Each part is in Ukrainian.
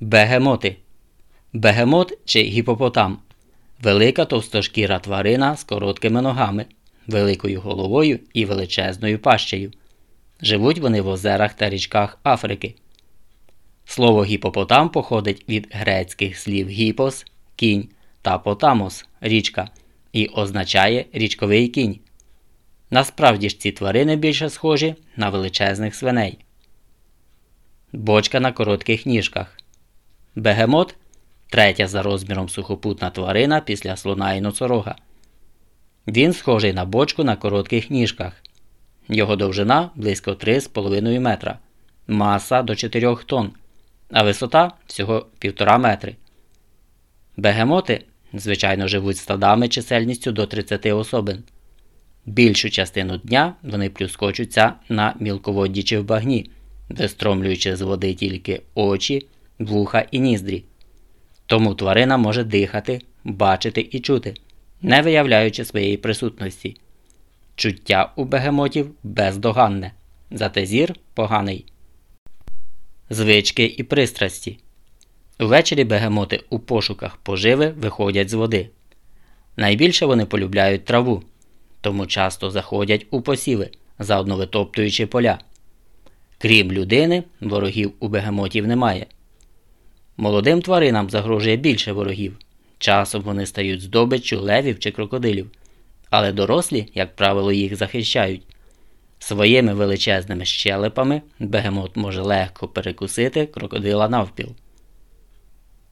Бегемоти. Бегемот чи гіпопотам велика товстошкіра тварина з короткими ногами, великою головою і величезною пащею. Живуть вони в озерах та річках Африки. Слово гіпопотам походить від грецьких слів гіпос кінь та потамос річка і означає річковий кінь. Насправді ж ці тварини більше схожі на величезних свиней. Бочка на коротких ніжках. Бегемот третя за розміром сухопутна тварина після слона і носорога. Він схожий на бочку на коротких ніжках. Його довжина близько 3,5 метра, маса до 4 тонн, а висота всього 1,5 метри. Бегемоти, звичайно, живуть стадами чисельністю до 30 особин. Більшу частину дня вони плюскочуться на мілководді чи в багні, вистромлюючи з води тільки очі, вуха і ніздрі. Тому тварина може дихати, бачити і чути, не виявляючи своєї присутності. Чуття у бегемотів бездоганне, зате зір поганий. Звички і пристрасті. Увечері бегемоти у пошуках поживи виходять з води. Найбільше вони полюбляють траву, тому часто заходять у посіви, заодно витоптуючи поля. Крім людини, ворогів у бегемотів немає. Молодим тваринам загрожує більше ворогів. Часом вони стають здобиччю левів чи крокодилів, але дорослі, як правило, їх захищають. Своїми величезними щелепами бегемот може легко перекусити крокодила навпіл.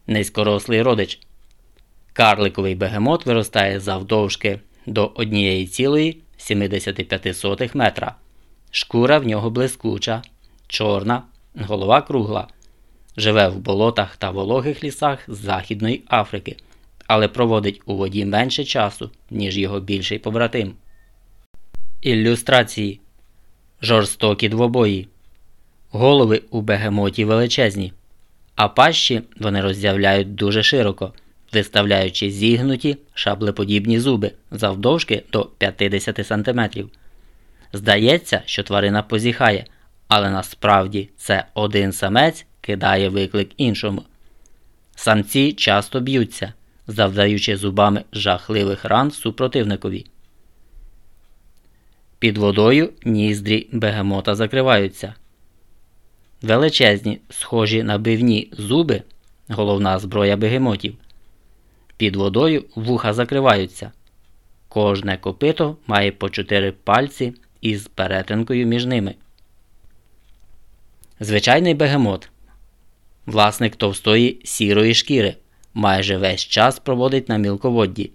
Низькорослий родич. Карликовий бегемот виростає завдовжки до 1,75 метра. Шкура в нього блискуча, чорна, голова кругла. Живе в болотах та вологих лісах Західної Африки, але проводить у воді менше часу, ніж його більший побратим. Ілюстрації Жорстокі двобої. Голови у бегемоті величезні, а пащі вони роззявляють дуже широко, виставляючи зігнуті шаблеподібні зуби завдовжки до 50 см. Здається, що тварина позіхає, але насправді це один самець кидає виклик іншому. Самці часто б'ються, завдаючи зубами жахливих ран супротивникові. Під водою ніздрі бегемота закриваються. Величезні, схожі на бивні зуби, головна зброя бегемотів. Під водою вуха закриваються. Кожне копито має по чотири пальці із перетинкою між ними. Звичайний бегемот Власник товстої сірої шкіри майже весь час проводить на мілководді.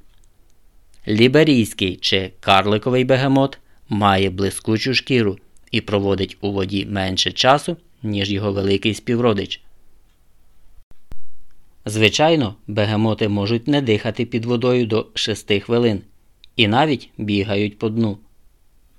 Ліберійський чи карликовий бегемот має блискучу шкіру і проводить у воді менше часу, ніж його великий співродич. Звичайно, бегемоти можуть не дихати під водою до 6 хвилин і навіть бігають по дну.